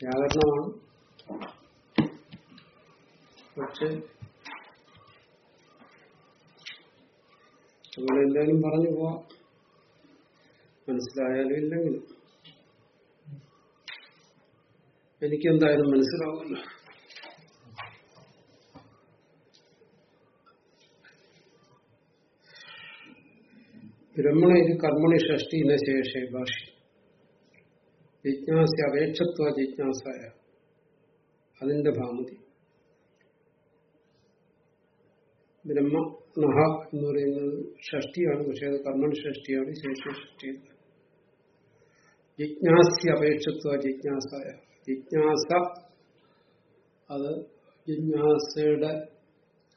വ്യാകരണമാണ് പക്ഷെ അങ്ങനെ എന്തായാലും പറഞ്ഞു പോവാം. മനസ്സിലായാലും ഇല്ലെങ്കിലും എനിക്കെന്തായാലും മനസ്സിലാവില്ല ബ്രഹ്മണ ഇത് കർമ്മണി ഷഷ്ടിന ശേഷേ ഭാഷ ജിജ്ഞാസ അപേക്ഷത്വ ജിജ്ഞാസായ. അതിന്റെ ഭാമതി. ബ്രഹ്മ നഹ എന്ന് പറയുന്നത് ഷഷ്ടിയാണ് പക്ഷേ അത് കർമ്മൻ ഷഷ്ടിയാണ് ശേഷി ഷഷ്ടി ജിജ്ഞാസ്യ അപേക്ഷത്വ ജിജ്ഞാസായ. ജിജ്ഞാസ അത് ജിജ്ഞാസയുടെ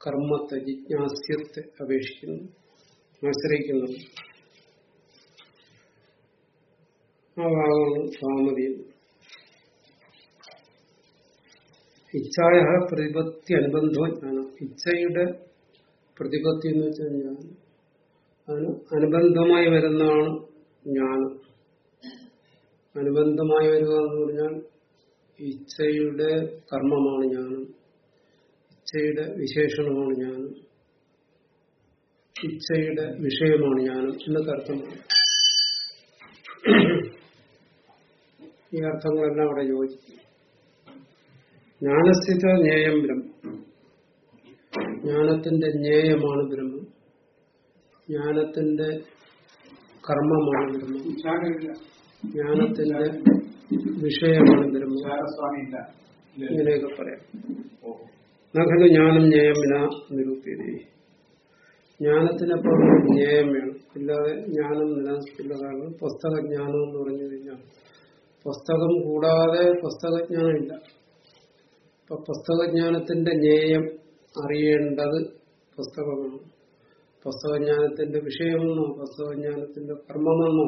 കർമ്മത്തെ ജിജ്ഞാസ്യത്തെ അപേക്ഷിക്കുന്നു ആശ്രയിക്കുന്നു. ഭാഗമാണ് ഭാമതി ഇച്ഛായ പ്രതിപത്തി അനുബന്ധോ ജ്ഞാനം. ഇച്ഛയുടെ പ്രതിപത്തി എന്ന് വെച്ചാൽ ജ്ഞാനം. അതിന് അനുബന്ധമായി വരുന്നതാണ് ജ്ഞാനം. അനുബന്ധമായി വരിക എന്ന് പറഞ്ഞാൽ ഇച്ഛയുടെ കർമ്മമാണ് ജ്ഞാനം. ഇച്ഛയുടെ വിശേഷണമാണ് ജ്ഞാനം. ഇച്ഛയുടെ വിഷയമാണ് ജ്ഞാനം എന്നൊക്കെ അർത്ഥമാണ് ഈ അർത്ഥങ്ങളെല്ലാം അവിടെ യോജിക്കും. ജ്ഞാനസ്ഥിത ജ്ഞേയം ബ്രഹ്മം. ജ്ഞാനത്തിന്റെ ജ്ഞേയമാണ് ബ്രഹ്മം. ജ്ഞാനത്തിന്റെ കർമ്മമാണ് ബ്രഹ്മം. ജ്ഞാനത്തിന്റെ വിഷയമാണ് ബ്രഹ്മം. ഇങ്ങനെയൊക്കെ പറയാം. നഖലു ജ്ഞാനം ജ്ഞേയം വിന ജ്ഞാനത്തിന് ജ്ഞാനത്തിനെപ്പോഴും ജ്ഞേയം വേണം. ഇല്ലാതെ ജ്ഞാനം നിലനിൽക്കില്ല കാരണം പുസ്തകജ്ഞാനം എന്ന് പറഞ്ഞു കഴിഞ്ഞാൽ പുസ്തകം കൂടാതെ പുസ്തകജ്ഞാനമില്ല. അപ്പൊ പുസ്തകജ്ഞാനത്തിന്റെ ജ്ഞേയം അറിയേണ്ടത് പുസ്തകമാണ്. പുസ്തകജ്ഞാനത്തിന്റെ വിഷയമെന്നോ പുസ്തകജ്ഞാനത്തിന്റെ കർമ്മമെന്നോ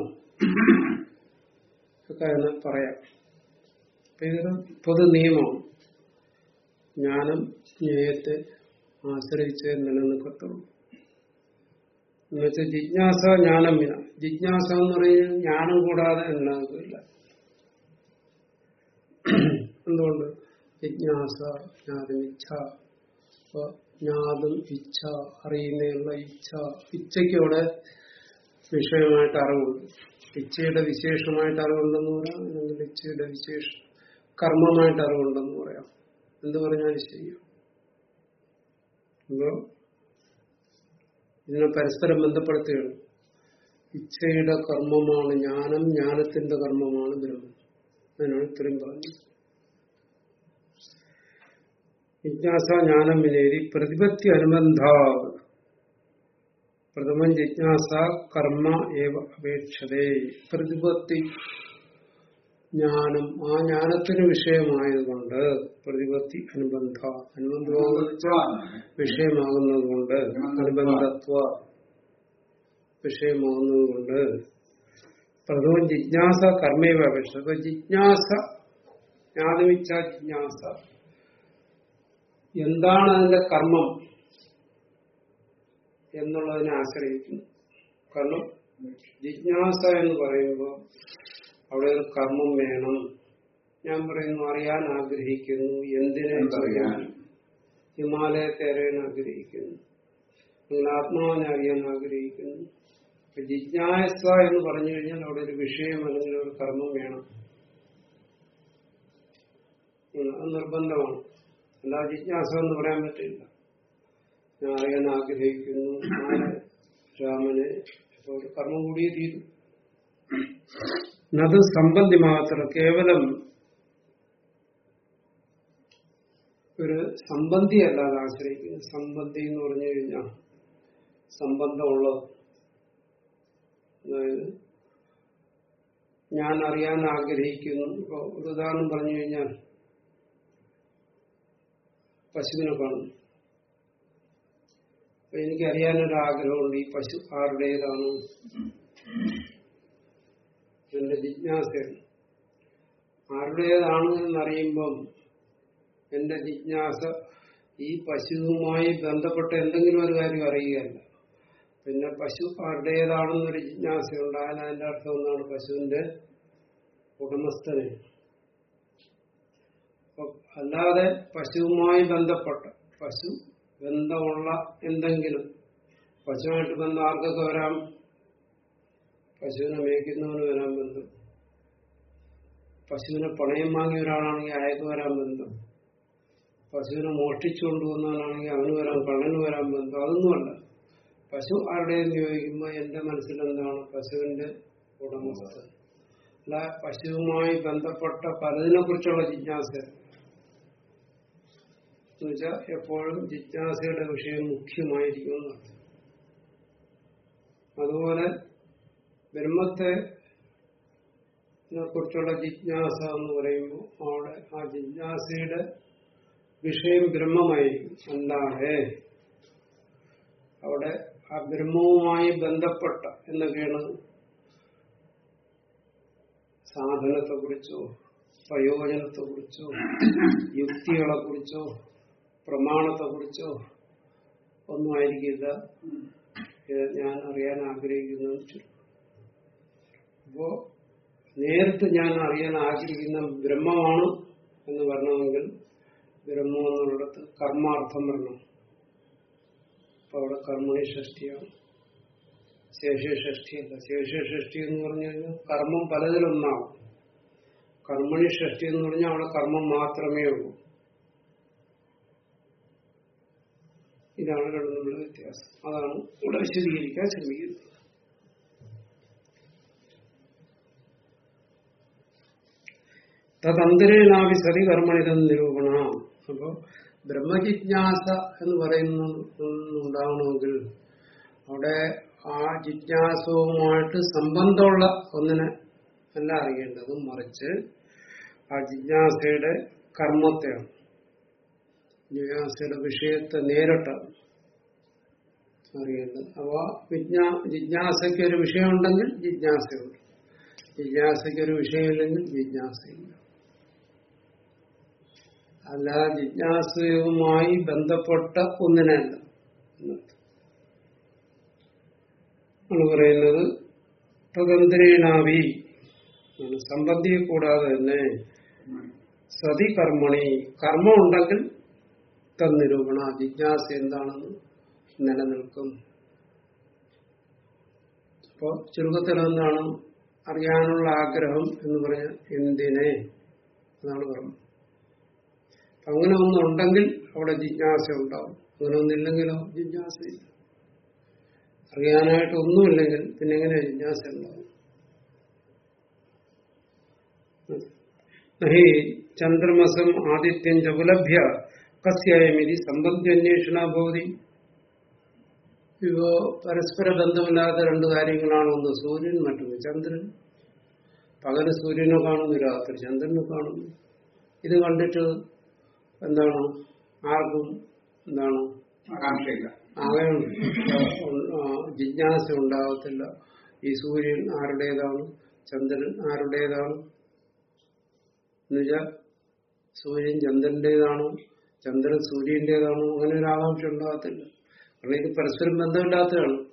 ഒക്കെ എന്ന് പറയാം. ഇതൊരു പൊതു നിയമമാണ് ജ്ഞാനം ജ്ഞേയത്തെ ആശ്രയിച്ച് നിലനിൽക്കത്തുള്ളൂ. എന്നുവെച്ചാൽ ജിജ്ഞാസ ജ്ഞാനം വിന ജിജ്ഞാസ എന്ന് പറയുന്നത് ജ്ഞാനം കൂടാതെ നിലനിൽക്കില്ല എന്തുകൊണ്ട്? ജിജ്ഞാസ ജ്ഞാതം ഇച്ഛ ജ്ഞാതം ഇച്ഛ അറിയുന്നതിനുള്ള ഇച്ഛ. ഇച്ഛയ്ക്ക് അവിടെ വിഷയമായിട്ട് അറിവുണ്ട്. ഇച്ഛയുടെ വിശേഷമായിട്ട് അറിവുണ്ടെന്ന് പറയാം അല്ലെങ്കിൽ ഇച്ഛയുടെ വിശേഷ കർമ്മമായിട്ട് അറിവുണ്ടെന്ന് പറയാം. എന്ത് പറഞ്ഞാലും ശരിയോ. അപ്പോ ഇതിനെ പരസ്പരം ബന്ധപ്പെടുത്തുകയാണ്. ഇച്ഛയുടെ കർമ്മമാണ് ജ്ഞാനം ജ്ഞാനത്തിന്റെ കർമ്മമാണ് ബ്രഹ്മം അതിനാണ് ഇത്രയും പറഞ്ഞത് ജിജ്ഞാസ ജ്ഞാനം വിനേരി പ്രതിപത്തി അനുബന്ധ പ്രഥമം ജിജ്ഞാസ കർമ്മ ഏവ അപേക്ഷതേ. പ്രതിപത്തി ജ്ഞാനം ആ ജ്ഞാനത്തിന് വിഷയമായതുകൊണ്ട് പ്രതിപത്തി അനുബന്ധ അനുബന്ധ വിഷയമാകുന്നതുകൊണ്ട് അനുബന്ധത്വ വിഷയമാകുന്നത് കൊണ്ട് പ്രഥമം ജിജ്ഞാസ കർമ്മേവ അപേക്ഷ. അപ്പൊ ജിജ്ഞാസ ജ്ഞാനമിച്ച ജിജ്ഞാസ. എന്താണ് അതിന്റെ കർമ്മം എന്നുള്ളതിനെ ആശ്രയിക്കുന്നു. കാരണം ജിജ്ഞാസ എന്ന് പറയുമ്പോൾ അവിടെ ഒരു കർമ്മം വേണം. ഞാൻ പറയുന്നു അറിയാൻ ആഗ്രഹിക്കുന്നു. എന്തിനെ അറിയാൻ? ഹിമാലയത്തെ അറിയാൻ ആഗ്രഹിക്കുന്നു. നിങ്ങൾ ആത്മാവിനെ അറിയാൻ ആഗ്രഹിക്കുന്നു. ജിജ്ഞാസ എന്ന് പറഞ്ഞു കഴിഞ്ഞാൽ അവിടെ ഒരു വിഷയം അല്ലെങ്കിൽ ഒരു കർമ്മം വേണം. അത് നിർബന്ധമാണ്. അല്ലാതെ ജിജ്ഞാസ എന്ന് പറയാൻ പറ്റില്ല. ഞാൻ അറിയാൻ ആഗ്രഹിക്കുന്നു? രാമനെ ഒരു കർമ്മം കൂടിയേ തീരും. അത് സംബന്ധി മാത്രം കേവലം ഒരു സംബന്ധിയല്ലാതെ ആശ്രയിക്കുന്നു. സംബന്ധി എന്ന് പറഞ്ഞു കഴിഞ്ഞാൽ സംബന്ധമുള്ളത് അതായത് ഞാൻ അറിയാൻ ആഗ്രഹിക്കുന്നു. ഇപ്പൊ ഒരു ഉദാഹരണം പറഞ്ഞു കഴിഞ്ഞാൽ പശുവിനെ കാണുന്നു. അപ്പൊ എനിക്ക് അറിയാനൊരു ആഗ്രഹമുണ്ട് ഈ പശു ആരുടേതാണ്? എന്റെ ജിജ്ഞാസയാണ്. ആരുടേതാണ് എന്നറിയുമ്പം എന്റെ ജിജ്ഞാസ ഈ പശുവുമായി ബന്ധപ്പെട്ട എന്തെങ്കിലും ഒരു കാര്യം അറിയുകയല്ല. പിന്നെ പശു ആരുടേതാണെന്നൊരു ജിജ്ഞാസ ഉണ്ടായാൽ അതിന്റെ അർത്ഥം ഒന്നാണ് പശുവിന്റെ ഉടമസ്ഥനെ. അല്ലാതെ പശുവുമായി ബന്ധപ്പെട്ട പശു ബന്ധമുള്ള എന്തെങ്കിലും പശുവായിട്ട് ബന്ധം ആർക്കൊക്കെ വരാം? പശുവിനെ മേയ്ക്കുന്നവന് വരാൻ ബന്ധം. പശുവിനെ പണയം വാങ്ങിയ ഒരാളാണെങ്കിൽ അയാൾക്ക് വരാൻ ബന്ധം. പശുവിനെ മോഷ്ടിച്ചു കൊണ്ടുവന്നവനാണെങ്കിൽ അവന് വരാൻ കള്ളന് വരാൻ ബന്ധം. അതൊന്നുമല്ല. പശു ആരുടെയും ചോദിക്കുമ്പോൾ എന്റെ മനസ്സിൽ എന്താണ് പശുവിന്റെ ഉടമസ്ഥ അല്ല പശുവുമായി ബന്ധപ്പെട്ട പലതിനെ കുറിച്ചുള്ള ജിജ്ഞാസ എന്നുവെച്ചാൽ എപ്പോഴും ജിജ്ഞാസയുടെ വിഷയം മുഖ്യമായിരിക്കും അതുപോലെ ബ്രഹ്മത്തെ കുറിച്ചുള്ള ജിജ്ഞാസ എന്ന് പറയുമ്പോൾ അവിടെ ആ ജിജ്ഞാസയുടെ വിഷയം ബ്രഹ്മമായിരിക്കും. അല്ലാതെ അവിടെ ആ ബ്രഹ്മവുമായി ബന്ധപ്പെട്ട എന്നൊക്കെയാണ് സാധനത്തെ കുറിച്ചോ പ്രയോജനത്തെ കുറിച്ചോ യുക്തികളെ കുറിച്ചോ പ്രമാണത്തെ കുറിച്ചോ ഒന്നും ആയിരിക്കില്ല ഞാൻ അറിയാൻ ആഗ്രഹിക്കുന്നു. അപ്പോ നേരിട്ട് ഞാൻ അറിയാൻ ആഗ്രഹിക്കുന്ന ബ്രഹ്മമാണ് എന്ന് പറഞ്ഞെങ്കിൽ ബ്രഹ്മം എന്നുള്ളിടത്ത് കർമാർത്ഥം വരണം അപ്പൊ അവിടെ കർമ്മണി ഷഷ്ടിയാണ് ശേഷി ഷഷ്ടിയല്ല ശേഷി ഷഷ്ടി എന്ന് പറഞ്ഞു കഴിഞ്ഞാൽ കർമ്മം പലതിലൊന്നാവും. കർമ്മണി ഷഷ്ടി എന്ന് പറഞ്ഞാൽ അവിടെ കർമ്മം മാത്രമേ ഉള്ളൂ. ഇതാണ് രണ്ടും തമ്മിലുള്ള വ്യത്യാസം. അതാണ് ഇവിടെ വിശദീകരിക്കാൻ ശ്രമിക്കുന്നത്. തദന്തരേനാവി സതി കർമ്മണിതം നിരൂപണ. അപ്പൊ ബ്രഹ്മജിജ്ഞാസ എന്ന് പറയുന്നുണ്ടാവണമെങ്കിൽ അവിടെ ആ ജിജ്ഞാസവുമായിട്ട് സംബന്ധമുള്ള ഒന്നിനെ അല്ല അറിയേണ്ടത് മറിച്ച് ആ ജിജ്ഞാസയുടെ കർമ്മത്തെയാണ്. ജിജ്ഞാസയുടെ വിഷയത്തെ നേരിട്ടാണ് അറിയേണ്ടത്. അപ്പൊ വിജ്ഞാ ജിജ്ഞാസയ്ക്ക് ഒരു വിഷയമുണ്ടെങ്കിൽ ജിജ്ഞാസയുണ്ട്. ജിജ്ഞാസയ്ക്ക് ഒരു വിഷയമില്ലെങ്കിൽ ജിജ്ഞാസയില്ല. അല്ല ജിജ്ഞാസയുമായി ബന്ധപ്പെട്ട ഒന്നിനല്ല. ആണ് പറയുന്നത് ആണ്. സമ്പത്തിയെ കൂടാതെ തന്നെ സതി കർമ്മണി കർമ്മം ഉണ്ടെങ്കിൽ തന്നിരൂപണ ജിജ്ഞാസ എന്താണെന്ന് നിലനിൽക്കും അപ്പോ ചുരുക്കത്തിൽ എന്താണ് അറിയാനുള്ള ആഗ്രഹം എന്ന് പറഞ്ഞ എന്തിനെ എന്നാണ് പറഞ്ഞത് അങ്ങനെ ഒന്നുണ്ടെങ്കിൽ അവിടെ ജിജ്ഞാസ ഉണ്ടാവും. അങ്ങനെ ഒന്നില്ലെങ്കിലോ ജിജ്ഞാസയില്ല. അറിയാനായിട്ട് ഒന്നുമില്ലെങ്കിൽ പിന്നെ എങ്ങനെ ജിജ്ഞാസ ഉണ്ടാവും? ചന്ദ്രമസം ആദിത്യം ച ഉപലഭ്യ കസ്യായമിതി സംബന്ധ്യന്വേഷണ ഭൂതി ഇപ്പോ പരസ്പര ബന്ധമില്ലാത്ത രണ്ട് കാര്യങ്ങളാണ് ഒന്ന് സൂര്യൻ മറ്റൊന്ന് ചന്ദ്രൻ. പകൽ സൂര്യനെ കാണുന്നു രാത്രി ചന്ദ്രനെ കാണുന്നു. ഇത് കണ്ടിട്ട് എന്താണ്? ആർക്കും എന്താണ്? ആകാംക്ഷയില്ല. ജിജ്ഞാസ ഉണ്ടാകത്തില്ല. ഈ സൂര്യൻ ആരുടേതാണ്? ചന്ദ്രൻ ആരുടേതാണ്? എന്നുവെച്ചാൽ സൂര്യൻ ചന്ദ്രന്റേതാണോ. ചന്ദ്രൻ സൂര്യന്റേതാണോ. അങ്ങനെ ഒരു ആകാംക്ഷ ഉണ്ടാകത്തില്ല. കാരണം ഇത് പരസ്പരം ബന്ധമില്ലാത്തതാണ്.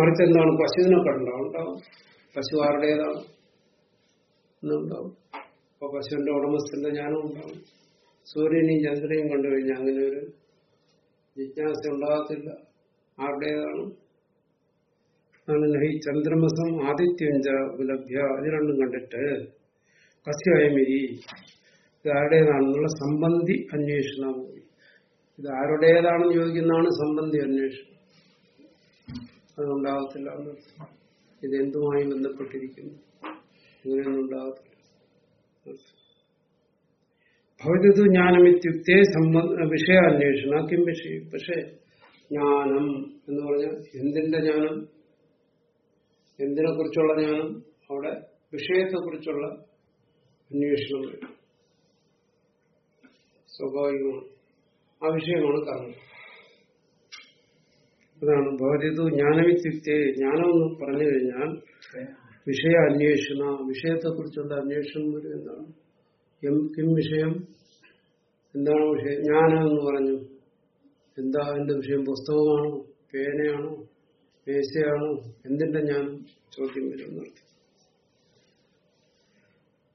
മറിച്ച് എന്താണ്? പശുവിനെ കണ്ടാ ഉണ്ടാവും. പശു ആരുടേതാണ്? എന്നുണ്ടാവും അപ്പൊ പശുവിന്റെ ഉടമസ്ഥന്റെ ജ്ഞാനം ഉണ്ടാവും സൂര്യനെയും ചന്ദ്രനെയും കണ്ടു കഴിഞ്ഞാൽ അങ്ങനെ ഒരു ജിജ്ഞാസ ഉണ്ടാകത്തില്ല. ആരുടേതാണ്? അങ്ങനെ ഈ ചന്ദ്രമസം ആദിത്യഞ്ച ഉപലഭ്യ ഇത് രണ്ടും കണ്ടിട്ട് കസ്യമിരി ഇത് ആരുടേതാണെന്നുള്ള സംബന്ധി അന്വേഷണം. ഇത് ആരുടേതാണെന്ന് ചോദിക്കുന്നതാണ് സംബന്ധി അന്വേഷണം. അതുണ്ടാകത്തില്ല. ഇത് എന്തുമായി ബന്ധപ്പെട്ടിരിക്കുന്നു? ഇങ്ങനെയൊന്നും ഉണ്ടാകത്തില്ല ജ്ഞാനം ജ്ഞാനമിത്യുക്തേ വിഷയ വിഷയാന്വേഷണ. കിം വിഷയം പക്ഷേ ജ്ഞാനം എന്ന് പറഞ്ഞാൽ എന്തിന്റെ ജ്ഞാനം? എന്തിനെ കുറിച്ചുള്ള ജ്ഞാനം? അവിടെ വിഷയത്തെ കുറിച്ചുള്ള അന്വേഷണം സ്വാഭാവികമാണ്. ആ വിഷയമാണ് കർമ്മം. അതാണ് ഭവതിതു ജ്ഞാനമിത്യുക്തേ. ജ്ഞാനം എന്ന് പറഞ്ഞു കഴിഞ്ഞാൽ വിഷയ അന്വേഷണ വിഷയത്തെ കുറിച്ചുള്ള അന്വേഷണം ഒരു എന്താണ്? എം കിം വിഷയം? എന്താണ് വിഷയം? ജ്ഞാനം എന്ന് പറഞ്ഞു. എന്താ എന്റെ വിഷയം? പുസ്തകമാണോ? പേനയാണോ? മേശയാണോ? എന്തിന്റെ ഞാൻ ചോദ്യം വരുന്നു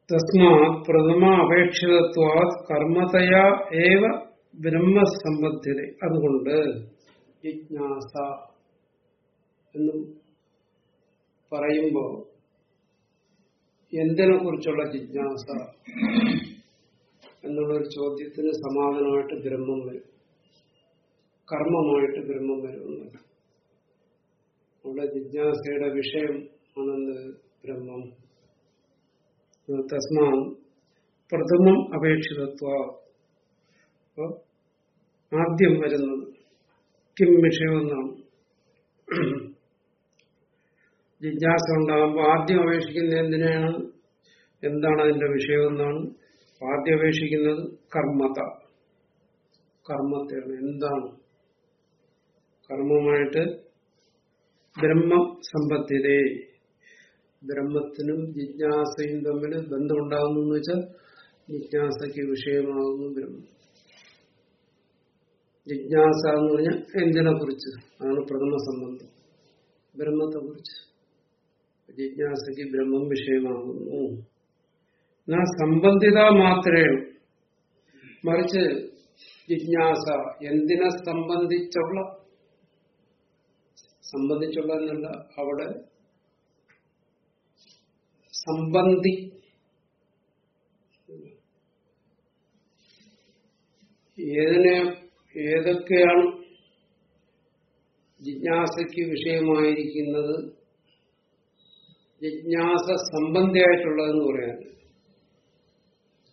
തസ്മാ പ്രഥമ അപേക്ഷിതത്വാ കർമ്മതയാ ഏവ ബ്രഹ്മസംബന്ധിത അതുകൊണ്ട് ജിജ്ഞാസ എന്നും പറയുമ്പോ എന്തിനെ കുറിച്ചുള്ള ജിജ്ഞാസ എന്നുള്ളൊരു ചോദ്യത്തിന് സമാധാനമായിട്ട് ബ്രഹ്മം വരും. കർമ്മമായിട്ട് ബ്രഹ്മം വരുന്നത് അവിടെ ജിജ്ഞാസയുടെ വിഷയം ആണെന്ന് ബ്രഹ്മം. തസ്മാ പ്രഥമം അപേക്ഷിതത്വ. ആദ്യം വരുന്നത് കിം വിഷയമെന്നാണ്. ജിജ്ഞാസ ഉണ്ടാകുമ്പോൾ ആദ്യം അപേക്ഷിക്കുന്ന എന്തിനാണ്? എന്താണ് അതിന്റെ വിഷയം എന്നാണ്. ആദ്യം അപേക്ഷിക്കുന്നത് കർമ്മത. കർമ്മത്തെയാണ്. എന്താണ്? കർമ്മമായിട്ട് ബ്രഹ്മം സമ്പത്തിരെ ബ്രഹ്മത്തിനും ജിജ്ഞാസയും തമ്മിൽ ബന്ധമുണ്ടാകുന്നു എന്ന് വെച്ചാൽ ജിജ്ഞാസയ്ക്ക് വിഷയമാകുന്നു ബ്രഹ്മം. ജിജ്ഞാസ എന്ന് പറഞ്ഞാൽ എന്തിനെ കുറിച്ച് അതാണ് പ്രഥമ സംബന്ധം ബ്രഹ്മത്തെ കുറിച്ച് ജിജ്ഞാസയ്ക്ക് ബ്രഹ്മം വിഷയമാകുന്നു. എന്നാ സംബന്ധിത മാത്രേ മറിച്ച് ജിജ്ഞാസ എന്തിനെ സംബന്ധിച്ചുള്ള സംബന്ധിച്ചുള്ള എന്നല്ല അവിടെ സംബന്ധി ഏതിനെ ഏതൊക്കെയാണ് ജിജ്ഞാസയ്ക്ക് വിഷയമായിരിക്കുന്നത് ജിജ്ഞാസ സംബന്ധിയായിട്ടുള്ളതെന്ന് പറയാൻ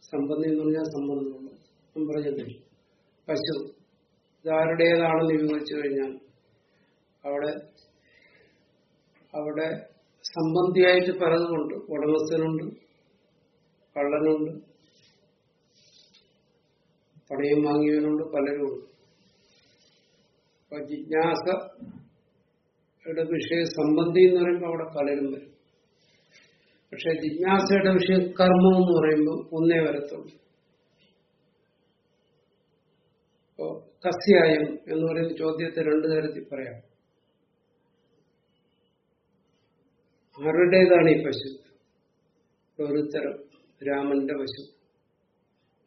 സംബന്ധി എന്ന് പറഞ്ഞാൽ ഞാൻ പറഞ്ഞില്ലേ? പശു. ഇതാരുടേതാണെന്ന് വിവരിച്ചു കഴിഞ്ഞാൽ അവിടെ അവിടെ സംബന്ധിയായിട്ട് പലതുമുണ്ട്. ഉടമസ്ഥനുണ്ട് കള്ളനുണ്ട് പണയം വാങ്ങിയവനുണ്ട് പലരുമുണ്ട്. അപ്പൊ ജിജ്ഞാസയുടെ വിഷയ സംബന്ധി എന്ന് പറയുമ്പോൾ അവിടെ പലരും വരും. പക്ഷെ ജിജ്ഞാസയുടെ വിഷയം കർമ്മം എന്ന് പറയുമ്പോൾ ഒന്നേ വരത്തുള്ളൂ. അപ്പോ കസ്യായം എന്ന് പറയുന്ന ചോദ്യത്തെ രണ്ടു തരത്തിൽ പറയാം. ആരുടേതാണ് ഈ പശു? ഒരുത്തരം രാമന്റെ പശു.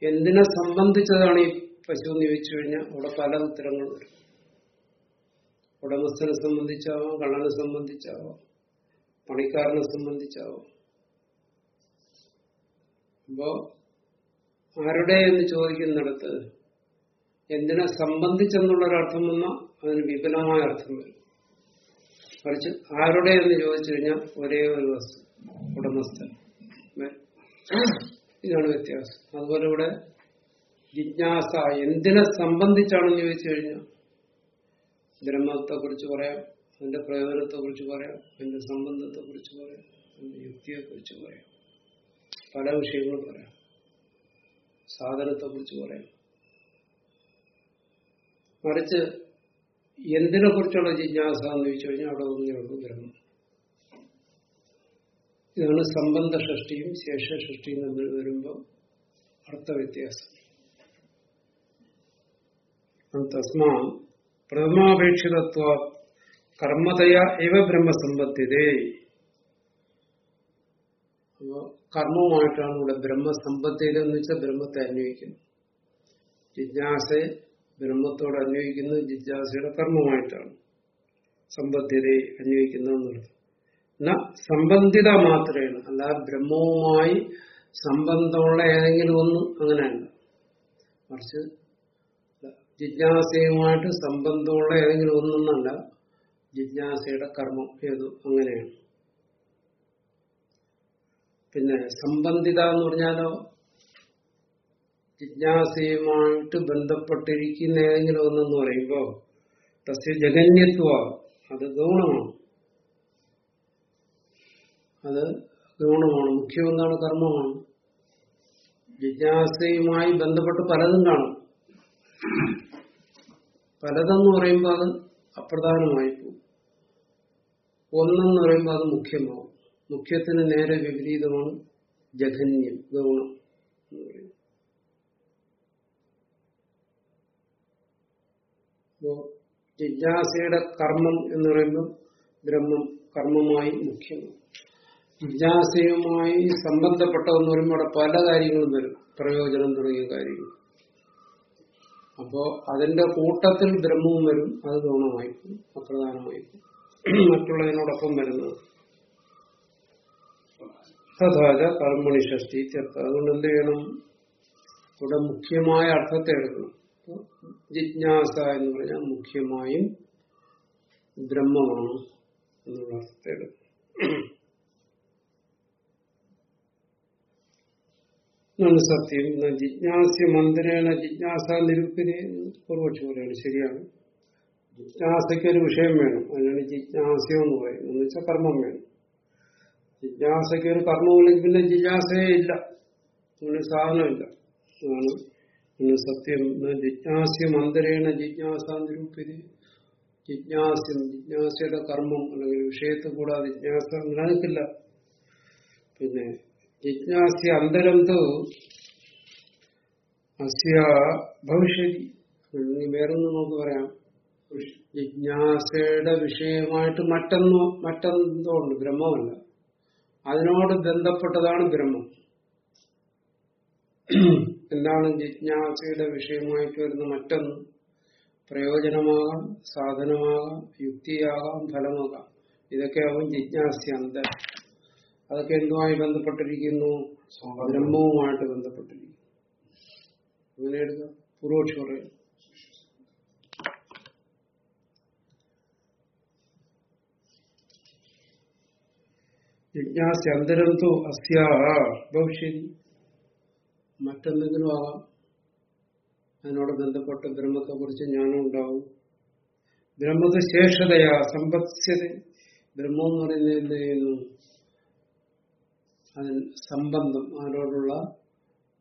എന്തിനെ സംബന്ധിച്ചതാണ് ഈ പശു എന്ന് ചോദിച്ചു കഴിഞ്ഞാൽ അവിടെ പല ഉത്തരങ്ങൾ വരും. ഉടമസ്ഥനെ സംബന്ധിച്ചാവാം കള്ളനെ സംബന്ധിച്ചാവാം പണിക്കാരനെ സംബന്ധിച്ചാവാം. അപ്പോ ആരുടെ എന്ന് ചോദിക്കുന്നിടത്ത് എന്തിനെ സംബന്ധിച്ചെന്നുള്ളൊരർത്ഥം വന്നാൽ അതിന് വിപുലമായ അർത്ഥം വരും. മറിച്ച് ആരുടെ എന്ന് ചോദിച്ചു കഴിഞ്ഞാൽ ഒരേ ഒരു വസ്തു ഉടമസ്ഥൻ. ഇതാണ് വ്യത്യാസം. അതുപോലെ ഇവിടെ ജിജ്ഞാസ എന്തിനെ സംബന്ധിച്ചാണെന്ന് ചോദിച്ചു കഴിഞ്ഞാൽ ബ്രഹ്മത്തെ കുറിച്ച് പറയാം അതിന്റെ പ്രയോജനത്തെ കുറിച്ച് പറയാം അതിന്റെ സംബന്ധത്തെ കുറിച്ച് പറയാം അതിന്റെ യുക്തിയെ കുറിച്ച് പറയാം. പല വിഷയങ്ങളും പറയാം. സാധനത്തെ കുറിച്ച് പറയാം. മറിച്ച് എന്തിനെ കുറിച്ചുള്ള ജിജ്ഞാസ എന്ന് ചോദിച്ചു കഴിഞ്ഞാൽ അവിടെ ഒന്നേ ഉള്ളൂ ബ്രഹ്മം ഇതാണ് സംബന്ധ സൃഷ്ടിയും ശേഷ സൃഷ്ടിയും തമ്മിൽ വരുമ്പോൾ അർത്ഥവ്യത്യാസം തസ്മാ പ്രഥമാപേക്ഷിതത്വ കർമ്മതയ ഇവ ബ്രഹ്മസമ്പത്തിതേ അപ്പോ കർമ്മമായിട്ടാണ് ഇവിടെ ബ്രഹ്മസമ്പത്തിയിലെന്ന് വെച്ചാൽ ബ്രഹ്മത്തെ അന്വയിക്കുന്നത് ജിജ്ഞാസയെ ബ്രഹ്മത്തോട് അന്വയിക്കുന്നത് ജിജ്ഞാസയുടെ കർമ്മമായിട്ടാണ് അന്വയിക്കുന്നതെന്നുള്ളത്. എന്നാ സംബന്ധിത മാത്രമാണ് അല്ലാതെ ബ്രഹ്മവുമായി സംബന്ധമുള്ള ഏതെങ്കിലും ഒന്ന് അങ്ങനെയല്ല. മറിച്ച് ജിജ്ഞാസയുമായിട്ട് സംബന്ധമുള്ള ഏതെങ്കിലും ഒന്നൊന്നല്ല ജിജ്ഞാസയുടെ കർമ്മം ഏതും അങ്ങനെയാണ്. പിന്നെ സംബന്ധിത എന്ന് പറഞ്ഞാലോ ജിജ്ഞാസയുമായിട്ട് ബന്ധപ്പെട്ടിരിക്കുന്ന ഏതെങ്കിലും ഒന്നെന്ന് പറയുമ്പോ തസ്യ ജഗന്യത്വ അത് ഗൗണമാണ്. അത് ഗൗണമാണ് മുഖ്യം എന്താണ് കർമ്മമാണ്. ജിജ്ഞാസയുമായി ബന്ധപ്പെട്ട് പലതും കാണും. പലതെന്ന് പറയുമ്പോൾ അത് അപ്രധാനമായി പോകും ഒന്നെന്ന് പറയുമ്പോൾ അത് മുഖ്യമാവും. മുഖ്യത്തിന് നേരെ വിപരീതമാണ് ജഘന്യം ഗൗണം ജിജ്ഞാസയുടെ കർമ്മം എന്ന് പറയുമ്പോൾ ബ്രഹ്മം കർമ്മമായി മുഖ്യമാണ് ജിജ്ഞാസയുമായി സംബന്ധപ്പെട്ടതെന്ന് പറയുമ്പോൾ അവിടെ പല കാര്യങ്ങളും വരും. പ്രയോജനം തുടങ്ങിയ കാര്യങ്ങൾ. അപ്പോ അതിന്റെ കൂട്ടത്തിൽ ബ്രഹ്മവും വരും അത് ഗൗണമായിരിക്കും അപ്രധാനമായിരിക്കും മറ്റുള്ളതിനോടൊപ്പം വരുന്നത് തഥാച കർമ്മണി ഷഷ്ടി അതുകൊണ്ട് എന്ത് ചെയ്യണം? ഇവിടെ മുഖ്യമായ അർത്ഥത്തെ എടുക്കണം. ജിജ്ഞാസ എന്ന് പറഞ്ഞാൽ മുഖ്യമായും ബ്രഹ്മമാണ് എന്നുള്ള അർത്ഥത്തെ എടുക്കണം. സത്യം. ജിജ്ഞാസ മന്ദിരേണ ജിജ്ഞാസ നിരൂപനെ പൂർവക്ഷ പോലെയാണ്. ശരിയാണ്. ജിജ്ഞാസയ്ക്ക് ഒരു വിഷയം വേണം. അതിനാണ് ജിജ്ഞാസ്യം എന്ന് പറയുന്നത്. എന്ന് വെച്ചാൽ കർമ്മം വേണം. ജിജ്ഞാസയ്ക്ക് ഒരു കർമ്മമില്ലെങ്കിൽ പിന്നെ ജിജ്ഞാസയേ ഇല്ല. അങ്ങനെ സാധനമില്ല. അതാണ് പിന്നെ സത്യം. ജിജ്ഞാസ്യം അന്തരേണ ജിജ്ഞാസ നിരൂപനെ ജിജ്ഞാസ്യം ജിജ്ഞാസയുടെ കർമ്മം അല്ലെങ്കിൽ വിഷയത്തെ കൂടാതെ ജിജ്ഞാസ നിലനിൽക്കില്ല പിന്നെ ജിജ്ഞാസ്യ അന്തരം തോ അസ്യ ഭവിഷ്യതി. വേറൊന്നും നമുക്ക് പറയാം. ജിജ്ഞാസയുടെ വിഷയമായിട്ട് മറ്റൊന്നോ മറ്റെന്തോ ഉണ്ട്. ബ്രഹ്മമല്ല. അതിനോട് ബന്ധപ്പെട്ടതാണ് ബ്രഹ്മം. എന്താണ് ജിജ്ഞാസയുടെ വിഷയമായിട്ട് വരുന്ന മറ്റൊന്ന്? പ്രയോജനമാകാം സാധനമാകാം യുക്തിയാകാം ഫലമാകാം. ഇതൊക്കെയാവും ജിജ്ഞാസ്യന്ത. അതൊക്കെ എന്തുമായി ബന്ധപ്പെട്ടിരിക്കുന്നു? ബ്രഹ്മവുമായിട്ട് ബന്ധപ്പെട്ടിരിക്കുന്നു. അങ്ങനെ എടുക്കാം പൂർവക്ഷി ജിജ്ഞാസ അന്തരന്തോ അസ്യാ ഭവിഷ്യതി മറ്റെന്തെങ്കിലും ആകാം. അതിനോട് ബന്ധപ്പെട്ട ബ്രഹ്മത്തെ കുറിച്ച് ജ്ഞാനം ഉണ്ടാവും. ബ്രഹ്മത്തെ ശേഷതയാ സമ്പത്സ്യത ബ്രഹ്മം എന്ന് പറയുന്നത് എന്ത് ചെയ്യുന്നു? അതിൽ സംബന്ധം അതിനോടുള്ള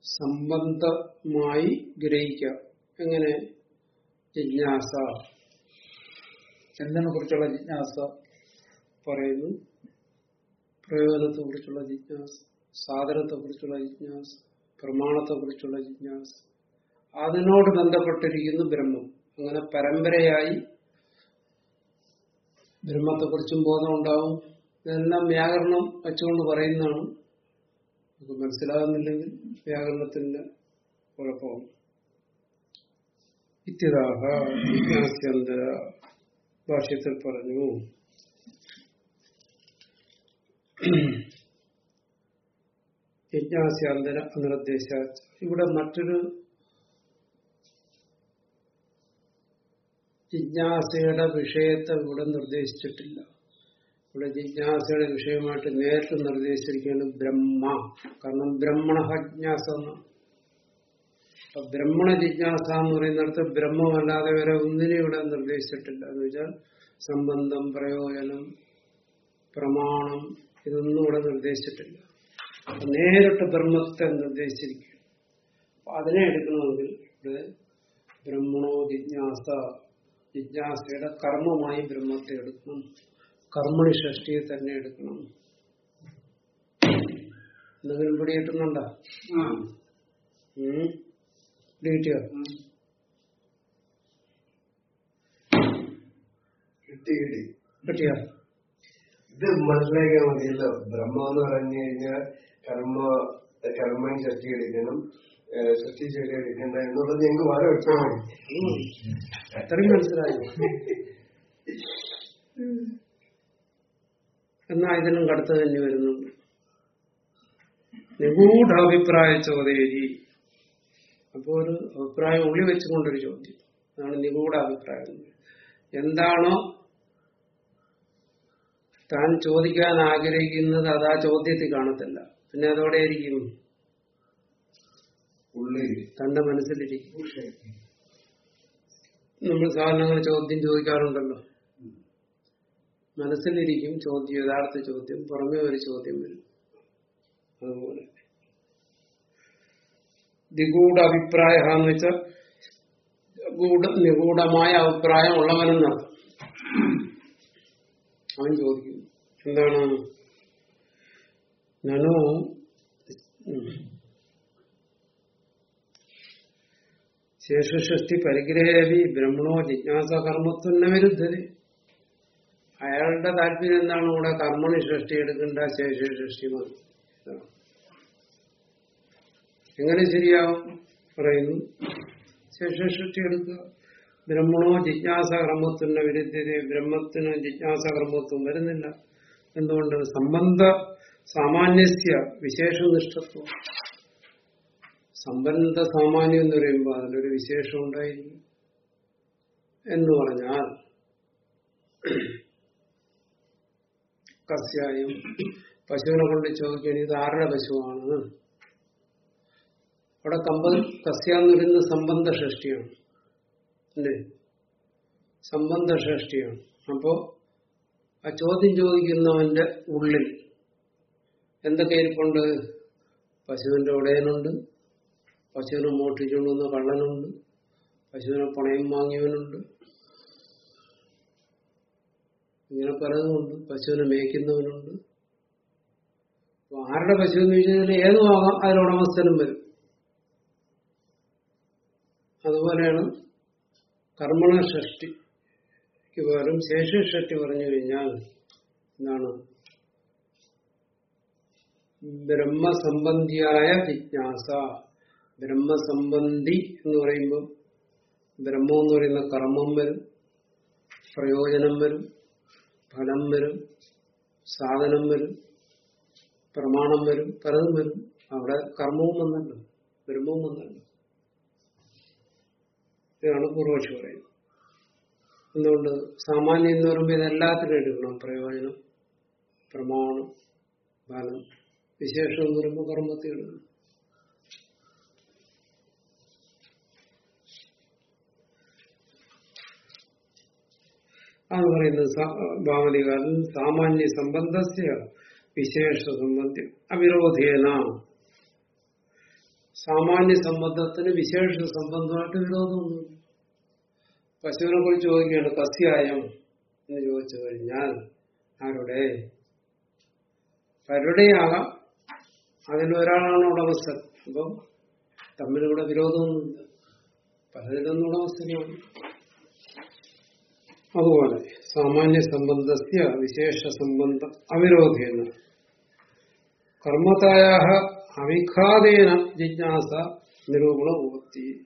സംബന്ധമായി ഗ്രഹിക്കാം. എങ്ങനെ? ജിജ്ഞാസ. എന്തിനെ കുറിച്ചുള്ള ജിജ്ഞാസ പറയുന്നു? പ്രയോജനത്തെ കുറിച്ചുള്ള ജിജ്ഞാസ് സാധനത്തെ കുറിച്ചുള്ള ജിജ്ഞാസ് പ്രമാണത്തെ കുറിച്ചുള്ള ജിജ്ഞാസ്. അതിനോട് ബന്ധപ്പെട്ടിരിക്കുന്നു ബ്രഹ്മം. അങ്ങനെ പരമ്പരയായി ബ്രഹ്മത്തെക്കുറിച്ചും ബോധം ഉണ്ടാവും. ഇതെല്ലാം വ്യാകരണം വെച്ചുകൊണ്ട് പറയുന്നതാണ്. നമുക്ക് മനസ്സിലാകുന്നില്ലെങ്കിൽ വ്യാകരണത്തിന്റെ കുഴപ്പമാണ് ഇത്യതാഹ ഭാഷ്യത്തിൽ പറഞ്ഞു. ജിജ്ഞാസ്യാന്തര നിർദ്ദേശ ഇവിടെ മറ്റൊരു ജിജ്ഞാസയുടെ വിഷയത്തെ ഇവിടെ നിർദ്ദേശിച്ചിട്ടില്ല. ഇവിടെ ജിജ്ഞാസയുടെ വിഷയമായിട്ട് നേരിട്ട് നിർദ്ദേശിച്ചിരിക്കുകയാണ് ബ്രഹ്മ. കാരണം ബ്രഹ്മണ ജിജ്ഞാസ ബ്രഹ്മണ ജിജ്ഞാസ എന്ന് പറയുന്നിടത്ത് ബ്രഹ്മമല്ലാതെ വരെ ഒന്നിനെ ഇവിടെ നിർദ്ദേശിച്ചിട്ടില്ല. എന്ന് വെച്ചാൽ സംബന്ധം പ്രയോജനം പ്രമാണം ഇതൊന്നും ഇവിടെ നിർദ്ദേശിച്ചിട്ടില്ല നേരിട്ട് ബ്രഹ്മത്തെ നിർദ്ദേശിച്ചിരിക്കുക. അപ്പൊ അതിനെ എടുക്കണമെങ്കിൽ ഇവിടെ ബ്രഹ്മണോ ജിജ്ഞാസ ജിജ്ഞാസയുടെ കർമ്മമായി ബ്രഹ്മത്തെ എടുക്കണം. കർമ്മണി ഷഷ്ടിയെ തന്നെ എടുക്കണം. എന്തെങ്കിലും പിടി കിട്ടുന്നുണ്ടോ? ഉം? പിടി കിട്ടിയോ? കിട്ടി കിട്ടി. കിട്ടിയോ? ഇത് മനസ്സിലാക്കിയാൽ മതിയല്ലോ ബ്രഹ്മ എന്ന് പറഞ്ഞു കഴിഞ്ഞാൽ കർമ്മ കർമ്മം എടുക്കണം സൃഷ്ടി ചെയ്ത് എടുക്കണ്ട എന്നുള്ളത് ഞങ്ങൾക്ക് വളരെ വ്യക്തമാണ്. അത്രയും മനസ്സിലായി. എന്നാ ഇതിനും കടുത്ത തന്നെ വരുന്നു. നിഗൂഢാഭിപ്രായ ചോദ്യരി. അപ്പോ ഒരു അഭിപ്രായം ഉള്ളി വെച്ചുകൊണ്ടൊരു ചോദ്യം. അതാണ് നിഗൂഢാഭിപ്രായം. എന്താണോ താൻ ചോദിക്കാൻ ആഗ്രഹിക്കുന്നത് അത് ആ ചോദ്യത്തിൽ കാണത്തില്ല. പിന്നെ അതോടെ ആയിരിക്കും തന്റെ മനസ്സിലിരിക്കും. നമ്മൾ സാധാരണ ചോദ്യം ചോദിക്കാറുണ്ടല്ലോ. മനസ്സിലിരിക്കും ചോദ്യം യഥാർത്ഥ ചോദ്യം പുറമേ ഒരു ചോദ്യം വരും. അതുപോലെ. നിഗൂഢ അഭിപ്രായ എന്ന് വെച്ചാൽ ഗൂഢ നിഗൂഢമായ അഭിപ്രായം ഉള്ളവനെന്നർത്ഥം അവൻ ചോദിക്കുന്നു എന്താണ്? നനു. ശേഷുഷ്ടി പരിഗ്രഹി ബ്രഹ്മണോ ജിജ്ഞാസ കർമ്മത്വന്ന വിരുദ്ധത അയാളുടെ താല്പര്യം എന്താണ്? ഇവിടെ കർമ്മണി സൃഷ്ടി എടുക്കേണ്ട ശേഷ സൃഷ്ടി മതി എങ്ങനെ ശരിയാവും? പറയുന്നു. ശേഷ സൃഷ്ടി എടുക്കുക. ബ്രഹ്മണോ ജിജ്ഞാസ കർമ്മത്തിന്റെ വിരുദ്ധത ബ്രഹ്മത്തിന് ജിജ്ഞാസ കർമ്മത്വം വരുന്നില്ല. എന്തുകൊണ്ട്? സംബന്ധ സാമാന്യസ്യ വിശേഷനിഷ്ഠത്വം. സംബന്ധ സാമാന്യം എന്ന് പറയുമ്പോൾ അതിലൊരു വിശേഷം ഉണ്ടായിരിക്കും. എന്ന് പറഞ്ഞാൽ കസ്യായും പശുവിനെ കൊണ്ട് ചോദിക്കുകയാണ് ഇത് ആരുടെ പശുവാണ്? അവിടെ കമ്പ കസ്യ എന്ന് സംബന്ധ ഷഷ്ടിയാണ്. അല്ലേ? സംബന്ധ സൃഷ്ടിയാണ് അപ്പോ ആ ചോദ്യം ചോദിക്കുന്നവന്റെ ഉള്ളിൽ എന്തൊക്കെ ഇരിപ്പുണ്ട്? പശുവിന്റെ ഉടയനുണ്ട് പശുവിനെ മോഷ്ടിച്ചുകൊണ്ടുവന്ന കള്ളനുണ്ട് പശുവിനെ പണയം വാങ്ങിയവനുണ്ട്. ഇങ്ങനെ പലതുമുണ്ട് പശുവിനെ മേയ്ക്കുന്നവനുണ്ട്. ആരുടെ പശു എന്ന് ചോദിച്ചാൽ ഏതുമാകാം? ഉടമസ്ഥനും വരും. അതുപോലെയാണ് കർമ്മണ ഷഷ്ടിക്ക് പകരം ശേഷ ഷഷ്ടി പറഞ്ഞു കഴിഞ്ഞാൽ എന്താണ്? ബ്രഹ്മസംബന്ധിയായ ജിജ്ഞാസ. ബ്രഹ്മസംബന്ധി എന്ന് പറയുമ്പോൾ ബ്രഹ്മം എന്ന് പറയുന്ന കർമ്മം വരും പ്രയോജനം വരും ഫലം വരും സാധനം വരും പ്രമാണം വരും പലതും വരും. അവിടെ കർമ്മവും വന്നല്ലോ ബ്രഹ്മവും വന്നല്ലോ. ഇതാണ് പൂർവക്ഷി പറയുന്നത് എന്തുകൊണ്ട്? സാമാന്യം എന്ന് പറയുമ്പോൾ ഇതെല്ലാത്തിനും എടുക്കണം. പ്രയോജനം പ്രമാണം ഫലം വിശേഷം എന്ന് പറയുമ്പോൾ കർമ്മത്തിൽ ആണ് പറയുന്നത് ഭാമതികാരൻ സാമാന്യ സംബന്ധസ്യ വിശേഷ സംബന്ധി അവിരോധേന. സാമാന്യ സംബന്ധത്തിന് വിശേഷ സംബന്ധമായിട്ട് വിരോധമൊന്നുമില്ല. പശുവിനെ കുറിച്ച് ചോദിക്കുകയാണ് കസ്യായം എന്ന് ചോദിച്ചു കഴിഞ്ഞാൽ ആരുടെ? പരുടെയാകാം. അതിലൊരാളാണ് ഉടമസ്ഥൻ. അപ്പം തമ്മിലിവിടെ വിരോധമൊന്നുമില്ല. പലതിലൊന്നും ഉടമസ്ഥനാണ് അതുപോലെ സാമാന്യ സംബന്ധസ്യ വിശേഷ സംബന്ധ അവിരോധേന. കർമ്മത്തായ അവിഘാതേന ജിജ്ഞാസ നിരൂപണ ഉപത്തി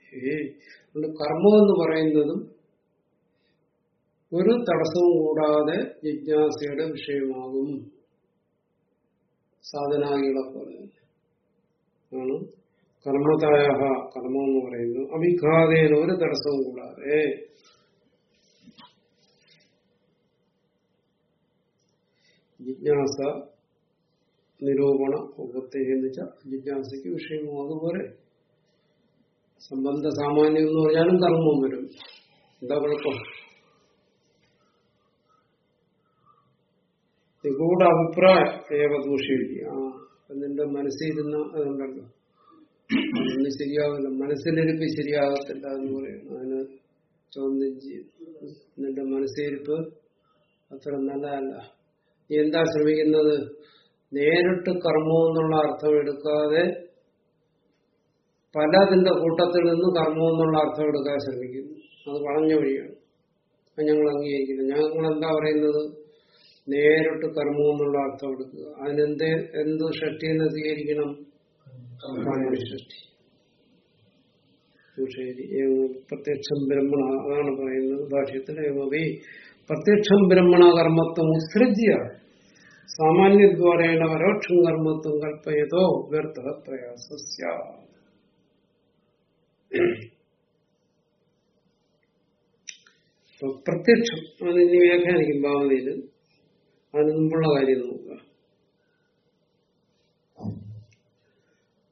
കർമ്മം എന്ന് പറയുന്നതും ഒരു തടസ്സവും കൂടാതെ ജിജ്ഞാസയുടെ വിഷയമാകും. സാധനാദികളെ പോലെ. ആണ്. കർമ്മതായ കർമ്മം എന്ന് പറയുന്നത് അഭിഘാതേന ഒരു തടസ്സവും കൂടാതെ. ജിജ്ഞാസ നിരൂപണ ഉപത്തെ എന്ന് വെച്ചാൽ ജിജ്ഞാസയ്ക്ക് വിഷയവും അതുപോലെ. സംബന്ധ സാമാന്യം എന്ന് പറഞ്ഞാലും കർമ്മം വരും. എന്താ കുഴപ്പം? നിഗൂഢ അഭിപ്രായ ഏവദൂഷിക്കുക ആ നിന്റെ മനസ്സിരുന്ന അതുണ്ടല്ലോ. അതൊന്നും ശരിയാവില്ല. മനസ്സിലിരിപ്പ് ശരിയാകത്തില്ല എന്ന് പറയുന്നു. അതിന് ചോദ്യം നിന്റെ മനസ്സിരിപ്പ് അത്ര നല്ലതല്ല. നീ എന്താ ശ്രമിക്കുന്നത്? നേരിട്ട് കർമ്മം എന്നുള്ള അർത്ഥം എടുക്കാതെ പലതിന്റെ കൂട്ടത്തിൽ നിന്ന് കർമ്മം എന്നുള്ള അർത്ഥം എടുക്കാൻ ശ്രമിക്കുന്നു. അത് വളഞ്ഞ വഴിയാണ്. ഞങ്ങൾ അംഗീകരിക്കുന്നു ഞങ്ങൾ എന്താ പറയുന്നത്? നേരിട്ട് കർമ്മം എന്നുള്ള അർത്ഥം എടുക്കുക. അതിനെന്ത് എന്ത് ഷഷ്ടിയെന്ന് സ്വീകരിക്കണം ഷഷ്ടി ശരി പ്രത്യക്ഷം ബ്രഹ്മണ അതാണ് പറയുന്നത് ഭാഷ്യത്തിൽ. ഏമവി പ്രത്യക്ഷം ബ്രഹ്മണ കർമ്മത്വം ഉത്സൃജ്യ. സാമാന്യദ്വാരേണ പരോക്ഷം കർമ്മത്വം കൽപ്പയതോ വ്യർത്ഥ പ്രയാസ പ്രത്യക്ഷം. അതിന് വ്യാഖ്യാനിക്കും ഭാവനയിൽ. അതിന് മുമ്പുള്ള കാര്യം നോക്കുക.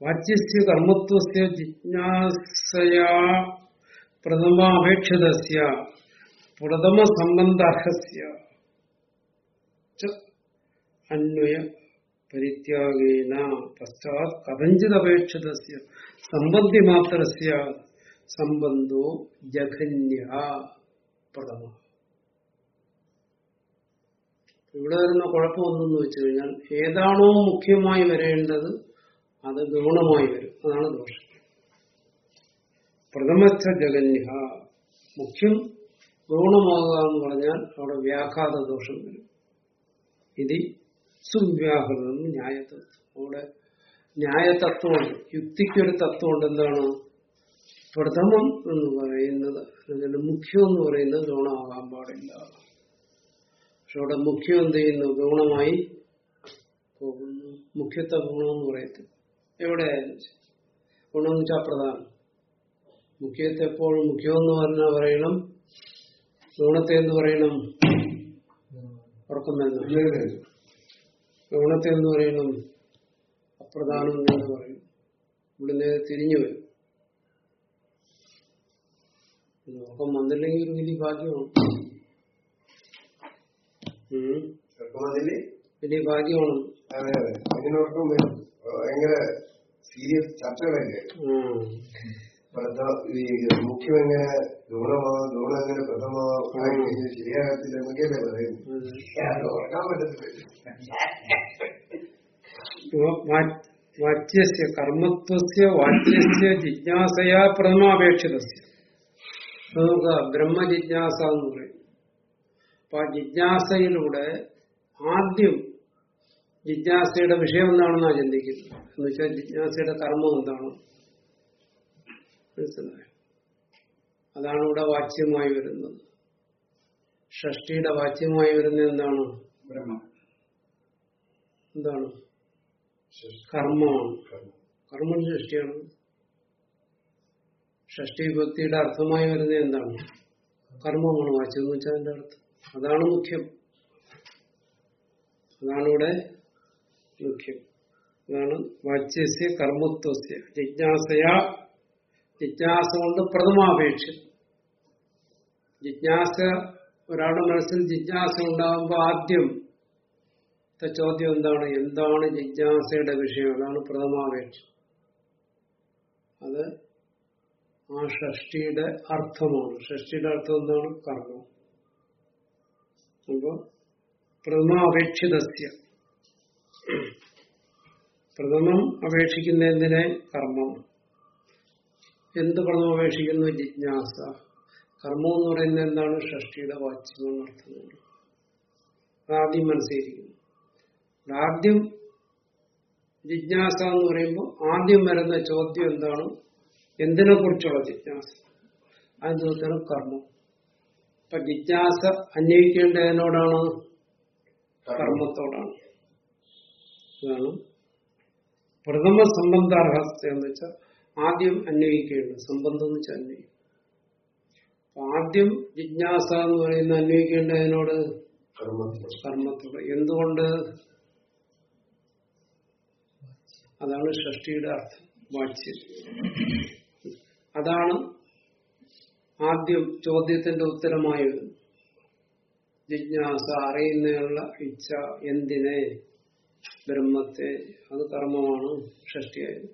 വാച്യസ്യ കർമ്മത്വസ്യ ജിജ്ഞാസയാ പ്രഥമാപേക്ഷിതസ്യ പ്രഥമ സംബന്ധാർഹസ്യ അന്വയ പരിത്യാഗേന പശ്ചാത് കഥഞ്ചിതപേക്ഷിതസ്യ സംബന്ധി മാത്രസ്യ സംബന്ധോ ജഘന്യ പ്രഥമ. ഇവിടെ വരുന്ന കുഴപ്പമൊന്നെന്ന് വെച്ചു കഴിഞ്ഞാൽ ഏതാണോ മുഖ്യമായി വരേണ്ടത് അത് ഗൗണമായി വരും. അതാണ് ദോഷം. പ്രഥമച്ച ജഗന്യ മുഖ്യം ഗൗണമാകുക എന്ന് പറഞ്ഞാൽ അവിടെ വ്യാഘാത ദോഷം വരും. ഇത് സുവ്യാഹൃതം ന്യായതത്വം. അവിടെ ന്യായതത്വമുണ്ട്. യുക്തിക്കൊരു തത്വമുണ്ട് എന്താണ്? പ്രഥമം എന്ന് പറയുന്നത് മുഖ്യം എന്ന് പറയുന്നത് ഗൗണമാകാൻ പാടില്ല. പക്ഷെ അവിടെ മുഖ്യം എന്ത് ചെയ്യുന്നു? ഗൗണമായി പോകുന്നു. മുഖ്യത്വ ഗുണം എന്ന് പറയത്തില്ല. എവിടെയായാലും. ഗുണം എന്ന് വെച്ചാൽ പ്രധാനം. മുഖ്യത്തെ എപ്പോഴും മുഖ്യമെന്ന് പറഞ്ഞാൽ പറയണം. ഗുണത്തെ എന്ന് പറയണം? ഉറക്കം വരുന്നു ഗുണത്തെ എന്ന് പറയണം? അപ്രധാനം എന്ന് പറയും. ഇവിടെ നേരെ തിരിഞ്ഞു വരും. ഉറക്കം വന്നില്ലെങ്കിൽ ഒരു വലിയ ഭാഗ്യമാണ്. ഉം. ചെറുപ്പമതിൽ വലിയ ഭാഗ്യമാണ്. അതെ അതെ. അതിനോടൊപ്പം ഭയങ്കര സീരിയസ് ചർച്ചകളല്ലേ? ഈ മുഖ്യം എങ്ങനെ ഗുണമാ ഗുണം എങ്ങനെ പ്രഥമാ ശരിയാകത്തില്ല എന്നൊക്കെയല്ലേ പറയുന്നത്. ഉം. അത് പറ്റത്തില്ല. വാച്യസ്യ കർമ്മത്വസ്യ വാച്യസ്യ ജിജ്ഞാസയാ പ്രഥമാപേക്ഷിത അത് നോക്കുക ബ്രഹ്മജിജ്ഞാസ എന്ന് പറയും. അപ്പൊ ജിജ്ഞാസയിലൂടെ ആദ്യം ജിജ്ഞാസയുടെ വിഷയം എന്താണെന്നാ ചിന്തിക്കുന്നത്? എന്ന് വെച്ചാൽ ജിജ്ഞാസയുടെ കർമ്മം എന്താണ്? മനസ്സിലായോ? അതാണ് ഇവിടെ വാച്യമായി വരുന്നത്. ഷഷ്ടിയുടെ വാച്യമായി വരുന്നത് എന്താണ്? എന്താണ്? കർമ്മമാണ്. കർമ്മം. സൃഷ്ടിയാണ് ഷഷ്ടി ഭക്തിയുടെ അർത്ഥമായി വരുന്നത് എന്താണ്? കർമ്മമാണ് വാച്യം എന്ന് വെച്ചാൽ അതിന്റെ അർത്ഥം. അതാണ് മുഖ്യം. അതാണ് ഇവിടെ മുഖ്യം. അതാണ് വാച്യസ്യ കർമ്മത്വസ്യ. ജിജ്ഞാസയാ ജിജ്ഞാസ കൊണ്ട് പ്രഥമാപേക്ഷ. ജിജ്ഞാസ ഒരാളുടെ മനസ്സിൽ ജിജ്ഞാസ ഉണ്ടാകുമ്പോൾ ആദ്യം ചോദ്യം എന്താണ്? എന്താണ് ജിജ്ഞാസയുടെ വിഷയം? അതാണ് പ്രഥമാപേക്ഷ. അത് ആ ഷഷ്ടിയുടെ അർത്ഥമാണ്. ഷഷ്ടിയുടെ അർത്ഥം എന്താണ്? കർമ്മം. അപ്പൊ പ്രഥമാപേക്ഷിതസ്യ. പ്രഥമം അപേക്ഷിക്കുന്ന എന്തിനെ കർമ്മം. എന്ത് പ്രഥമം അപേക്ഷിക്കുന്നു ജിജ്ഞാസ. കർമ്മം എന്ന് പറയുന്നത് എന്താണ്? ഷഷ്ടിയുടെ വാച്യം നടത്തുന്നത്. ആദ്യം മനസ്സിലിരിക്കുന്നു. ആദ്യം ജിജ്ഞാസ എന്ന് പറയുമ്പോൾ ആദ്യം വരുന്ന ചോദ്യം എന്താണ്? എന്തിനെ കുറിച്ചുള്ള ജിജ്ഞാസ? അതിന് ചോദിച്ചാണ് കർമ്മം. അപ്പൊ ജിജ്ഞാസ അന്വയിക്കേണ്ടതിനോടാണ് കർമ്മത്തോടാണ്. ഇതാണ് പ്രഥമ സംബന്ധാർഹസ്ഥ എന്ന് വെച്ചാൽ ആദ്യം അന്വയിക്കേണ്ടത് സംബന്ധം എന്ന് വെച്ചാൽ അന്വയിക്കും ആദ്യം ജിജ്ഞാസ എന്ന് പറയുന്ന അന്വയിക്കേണ്ടതിനോട് കർമ്മത്തോട്. എന്തുകൊണ്ട്? അതാണ് ഷഷ്ടിയുടെ അർത്ഥം. വാച്യം അതാണ് ആദ്യം ചോദ്യത്തിന്റെ ഉത്തരമായി വരുന്നത് ജിജ്ഞാസ അറിയുന്നതിനുള്ള ഇച്ഛ എന്തിനെ? ബ്രഹ്മത്തെ. അത് കർമ്മമാണ് ഷഷ്ടിയായത്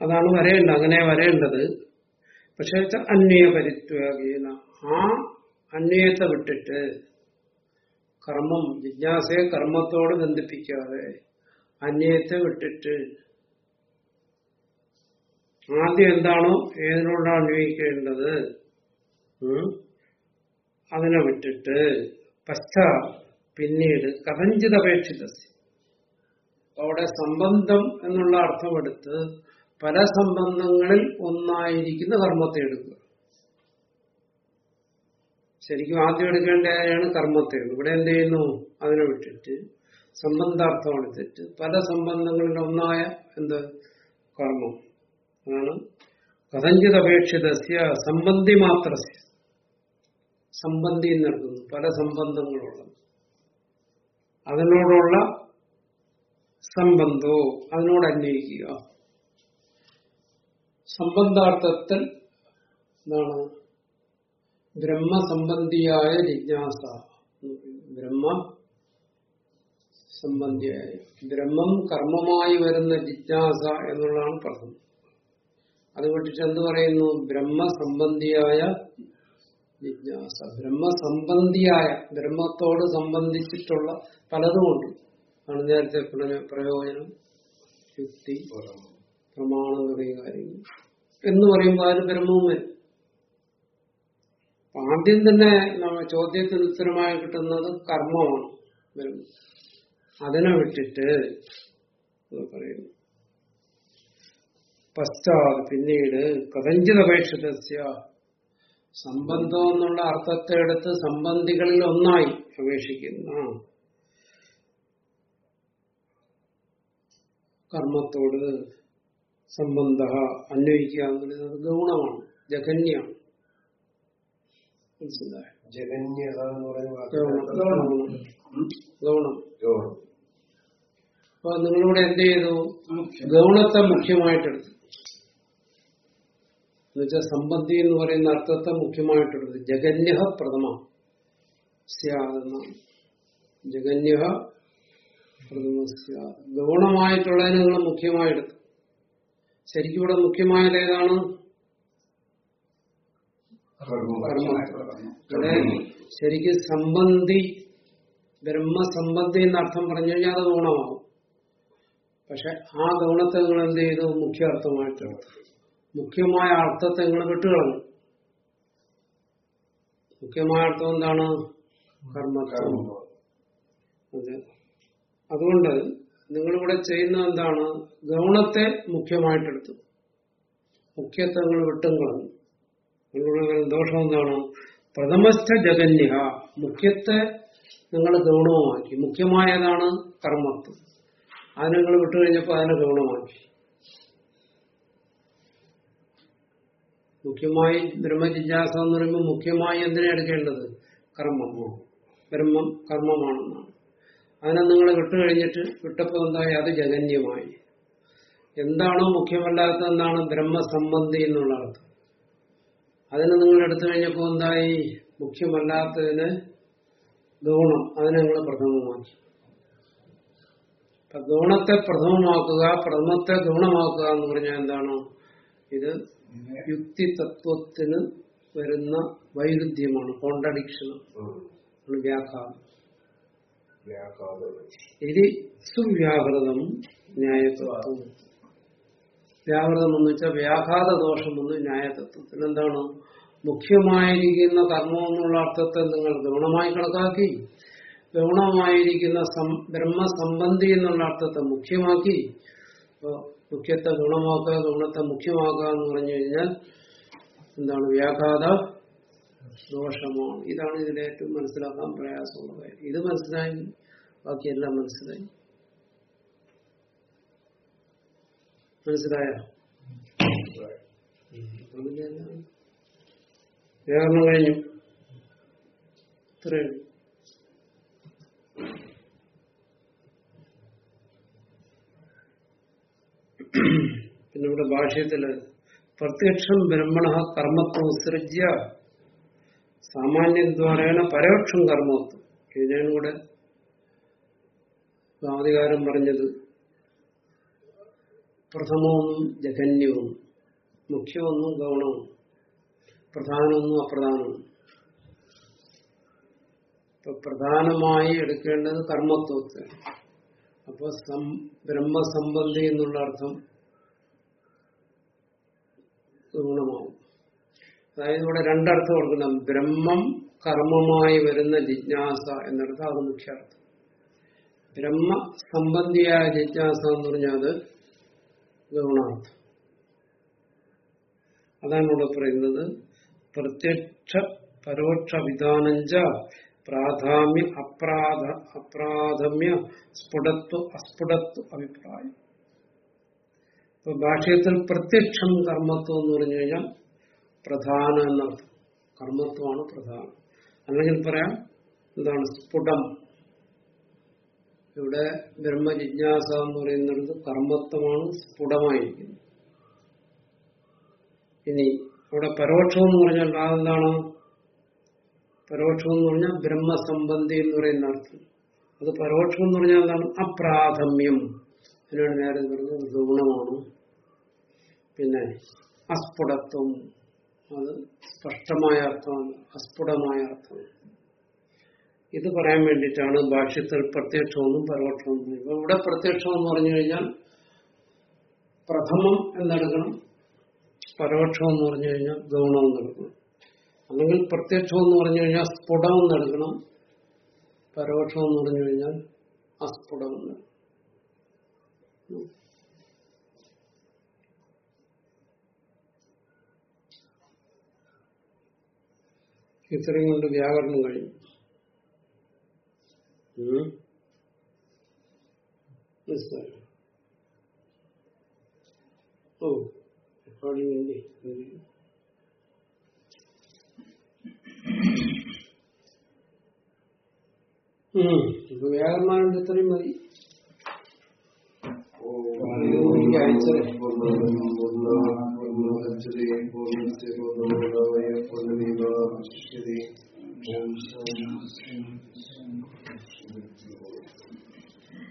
അതാണ് വരേണ്ടത് അങ്ങനെ വരേണ്ടത്. പക്ഷെ അന്വയപരിത്യാഗീന. ആ അന്വയത്തെ വിട്ടിട്ട് കർമ്മം ജിജ്ഞാസയെ കർമ്മത്തോട് ബന്ധിപ്പിക്കാതെ അന്വയത്തെ വിട്ടിട്ട് ആദ്യം എന്താണോ ഏതിനോടാണ് അന്വയിക്കേണ്ടത് അതിനെ വിട്ടിട്ട് പശ്ചാ പിന്നീട് കഥഞ്ചിത് അപേക്ഷിത അവിടെ സംബന്ധം എന്നുള്ള അർത്ഥമെടുത്ത് പല സംബന്ധങ്ങളിൽ ഒന്നായിരിക്കുന്ന കർമ്മത്തെ എടുക്കുക. ശരിക്കും ആദ്യം എടുക്കേണ്ടതാണ് കർമ്മത്തെ. ഇവിടെ എന്ത് ചെയ്യുന്നു? അതിനെ വിട്ടിട്ട് സംബന്ധാർത്ഥം എടുത്തിട്ട് പല സംബന്ധങ്ങളിൽ ഒന്നായ എന്ത്? കർമ്മം. അതാണ് കഥഞ്ചിത് അപേക്ഷിത സംബന്ധി മാത്ര സംബന്ധി നൽകുന്നു പല സംബന്ധങ്ങളുള്ളത് അതിനോടുള്ള സംബന്ധോ അതിനോട് അന്വയിക്കുക സംബന്ധാർത്ഥത്തിൽ എന്താണ്? ബ്രഹ്മസംബന്ധിയായ ജിജ്ഞാസ. ബ്രഹ്മ സംബന്ധിയായ. ബ്രഹ്മം കർമ്മമായി വരുന്ന ജിജ്ഞാസ എന്നുള്ളതാണ് പ്രഥമം. അത് വിട്ടിട്ട് എന്ത് പറയുന്നു? ബ്രഹ്മസംബന്ധിയായ ജിജ്ഞാസ. ബ്രഹ്മസംബന്ധിയായ ബ്രഹ്മത്തോട് സംബന്ധിച്ചിട്ടുള്ള പലതുമുണ്ട് ആണ് നേരത്തെ പ്രയോജനം യുക്തി പ്രമാണം തുടങ്ങിയ കാര്യങ്ങൾ. എന്ന് പറയുമ്പോൾ അതിന് ബ്രഹ്മവും വരും ആദ്യം തന്നെ ചോദ്യത്തിന് ഉത്തരമായി കിട്ടുന്നത് കർമ്മമാണ്. അതിനെ വിട്ടിട്ട് പറയുന്നു. പശ്ചാത് പിന്നീട് കഥഞ്ചിതപേക്ഷിതസ്യ സംബന്ധം എന്നുള്ള അർത്ഥത്തെ എടുത്ത് സംബന്ധികളിൽ ഒന്നായി അപേക്ഷിക്കുന്ന കർമ്മത്തോട് സംബന്ധ അന്വയിക്കുക എന്ന് പറയുന്നത് ഗൗണമാണ് ജഗന്യാണ്. മനസ്സിലായോ? ജഗന്യത എന്ന് ഗൗണം ഗൗണം. അപ്പൊ നിങ്ങളിവിടെ എന്ത് ചെയ്തു? ഗൗണത്തെ മുഖ്യമായിട്ടെടുത്തു. എന്നുവെച്ചാൽ സമ്പന്തി എന്ന് പറയുന്ന അർത്ഥത്തെ മുഖ്യമായിട്ടുള്ളത് ജഗന്യഹ പ്രഥമ. സ്യാതെന്നാണ് ജഗന്യഹ പ്രഥമ ഗൗണമായിട്ടുള്ളതിനെ നിങ്ങൾ മുഖ്യമായെടുത്തു ശരിക്കും ഇവിടെ മുഖ്യമായത് ഏതാണ്? ശരിക്കും സംബന്ധി ബ്രഹ്മസംബന്ധി എന്ന അർത്ഥം പറഞ്ഞു കഴിഞ്ഞാൽ അത് ഗുണമാവും പക്ഷെ ആ ഗുണത്തെ നിങ്ങൾ എന്ത് ചെയ്തു? മുഖ്യ അർത്ഥമായിട്ടെടുത്തു മുഖ്യമായ അർത്ഥത്തെ നിങ്ങൾ വിട്ടുകളഞ്ഞു. മുഖ്യമായ അർത്ഥം എന്താണ്? കർമ്മകർമ്മം അതെ. അതുകൊണ്ട് നിങ്ങളിവിടെ ചെയ്യുന്ന എന്താണ്? ഗൗണത്തെ മുഖ്യമായിട്ടെടുത്തു. മുഖ്യത്തെ നിങ്ങൾ വിട്ടും കളഞ്ഞു. നിങ്ങളുടെ ദോഷം എന്താണ്? പ്രഥമസ്ഥ ജഗന്യഹ. മുഖ്യത്തെ നിങ്ങൾ ഗൗണവുമാക്കി. മുഖ്യമായതാണ് കർമ്മത്വം. അതിനെ നിങ്ങൾ വിട്ടുകഴിഞ്ഞപ്പോൾ അതിനെ ഗൗണമാക്കി മുഖ്യമായി ബ്രഹ്മജിജ്ഞാസ എന്ന് പറയുമ്പോൾ മുഖ്യമായി എന്തിനാ എടുക്കേണ്ടത്? കർമ്മമോ ബ്രഹ്മം കർമ്മമാണെന്നാണ്. അതിനെ നിങ്ങൾ വിട്ടുകഴിഞ്ഞിട്ട് വിട്ടപ്പോൾ എന്തായി? അത് ജഗന്യമായി. എന്താണോ മുഖ്യമല്ലാത്തതെന്നാണ് ബ്രഹ്മസംബന്ധി എന്നുള്ള അർത്ഥം. അതിനെ നിങ്ങൾ എടുത്തു കഴിഞ്ഞപ്പോൾ എന്തായി? മുഖ്യമല്ലാത്തതിന് ഗൗണം. അതിനെ നിങ്ങൾ പ്രഥമമാക്കി. ഗൗണത്തെ പ്രഥമമാക്കുക പ്രഥമത്തെ ഗൗണമാക്കുക എന്ന് പറഞ്ഞാൽ എന്താണോ? ഇത് യുക്തി തത്വത്തിന് വരുന്ന വൈരുദ്ധ്യമാണ്. കോണ്ടഡിക്ഷൻ വ്യാഖ്യാനം ഇത് സുവ്യാഹൃതം ന്യായതത്വം. വ്യാഹൃതം എന്ന് വെച്ചാൽ വ്യാഘാത ദോഷം എന്ന് ന്യായതത്വത്തിൽ എന്താണ്? മുഖ്യമായിരിക്കുന്ന കർമ്മം എന്നുള്ള അർത്ഥത്തെ നിങ്ങൾ ഗൗണമായി കണക്കാക്കി. ഗൗണമായിരിക്കുന്ന ബ്രഹ്മസംബന്ധി എന്നുള്ള അർത്ഥത്തെ മുഖ്യമാക്കി. മുഖ്യത്തെ ഗുണമാക്കുക ഗുണത്തെ മുഖ്യമാക്കുക എന്ന് പറഞ്ഞു കഴിഞ്ഞാൽ എന്താണ്? വ്യാഘാത ദോഷമാണ്. ഇതാണ് ഇതിലെ ഏറ്റവും മനസ്സിലാക്കാൻ പ്രയാസമുള്ള കാര്യം ഇത് മനസ്സിലായി ബാക്കിയെല്ലാം മനസ്സിലായി. മനസ്സിലായോ? വ്യാകരണം കഴിഞ്ഞു. ഇത്രയും പിന്നെ ഇവിടെ ഭാഷ്യത്തിൽ പ്രത്യക്ഷം ബ്രഹ്മണ കർമ്മത്വം ഉത്സൃജ്യ സാമാന്യദ്വാരേണ പരോക്ഷം കർമ്മത്വം. ഇതിനാണ് ഇവിടെ സ്വാധികാരം പറഞ്ഞത് പ്രഥമവും ജഗന്യവും മുഖ്യമൊന്നും ഗൗണവും പ്രധാനമൊന്നും അപ്രധാനവും. ഇപ്പൊ പ്രധാനമായി എടുക്കേണ്ടത് കർമ്മത്വത്തെ. അപ്പൊ ബ്രഹ്മസംബന്ധി എന്നുള്ള അർത്ഥം ഗുണമാവും അതായത് ഇവിടെ രണ്ടർത്ഥം കൊടുക്കണം ബ്രഹ്മം കർമ്മമായി വരുന്ന ജിജ്ഞാസ എന്നർത്ഥം അത് മുഖ്യാർത്ഥം. ബ്രഹ്മ സംബന്ധിയായ ജിജ്ഞാസ എന്ന് പറഞ്ഞാൽ അത് ഗുണാർത്ഥം അതാണ് ഇവിടെ പറയുന്നത്. പ്രത്യക്ഷ പരോക്ഷ വിധാനഞ്ച പ്രാധാമ്യ അപ്രാധ അപ്രാഥമ്യ സ്ഫുടത്വ അസ്ഫുടത്വ അഭിപ്രായം. ഇപ്പൊ ഭാഷയത്തിൽ പ്രത്യക്ഷം കർമ്മത്വം എന്ന് പറഞ്ഞു കഴിഞ്ഞാൽ പ്രധാന എന്നർത്ഥം. കർമ്മത്വമാണ് പ്രധാനം. അല്ലെങ്കിൽ പറയാം എന്താണ് സ്ഫുടം? ഇവിടെ ബ്രഹ്മജിജ്ഞാസ എന്ന് പറയുന്നിടത്ത് കർമ്മത്വമാണ് സ്ഫുടമായിരിക്കുന്നത്. ഇനി അവിടെ പരോക്ഷം എന്ന് പറഞ്ഞാൽ അതെന്താണ്? പരോക്ഷം എന്ന് പറഞ്ഞാൽ ബ്രഹ്മസംബന്ധി എന്ന് പറയുന്ന അർത്ഥം. അത് പരോക്ഷം എന്ന് പറഞ്ഞാൽ എന്താണ്? അപ്രാഥമ്യം. അതിനാണ് നേരെ പറഞ്ഞത് ഗുണമാണ് പിന്നെ അസ്ഫുടത്വം. അത് സ്പഷ്ടമായ അർത്ഥമാണ്. അസ്ഫുടമായ അർത്ഥമാണ്. ഇത് പറയാൻ വേണ്ടിയിട്ടാണ് ഭാഷ്യത്തിൽ പ്രത്യക്ഷമെന്നും പരോക്ഷമെന്നും. ഇപ്പൊ ഇവിടെ പ്രത്യക്ഷം എന്ന് പറഞ്ഞു കഴിഞ്ഞാൽ പ്രഥമം എന്നെടുക്കണം പരോക്ഷം എന്ന് പറഞ്ഞു കഴിഞ്ഞാൽ ഗൗണം എന്നെടുക്കണം അല്ലെങ്കിൽ പ്രത്യക്ഷം എന്ന് പറഞ്ഞു കഴിഞ്ഞാൽ സ്ഫുടം എന്നെടുക്കണം പരോക്ഷം എന്ന് പറഞ്ഞു കഴിഞ്ഞാൽ അസ്ഫുടം. ഇത്രയും കൊണ്ട് വ്യാകരണം കഴിഞ്ഞു. ഓ റെക്കോർഡിംഗ് ഇല്ലേ ഉം. ഇപ്പൊ വ്യാകരണമായിട്ട് ഇത്രയും മതി.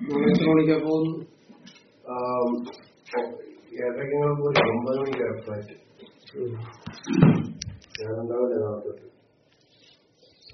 നാളെ എത്ര മണിക്കാ പോകുന്നു ഏതൊക്കെ ഒമ്പത് മണിക്ക് ഫ്ലൈറ്റ് ഉം.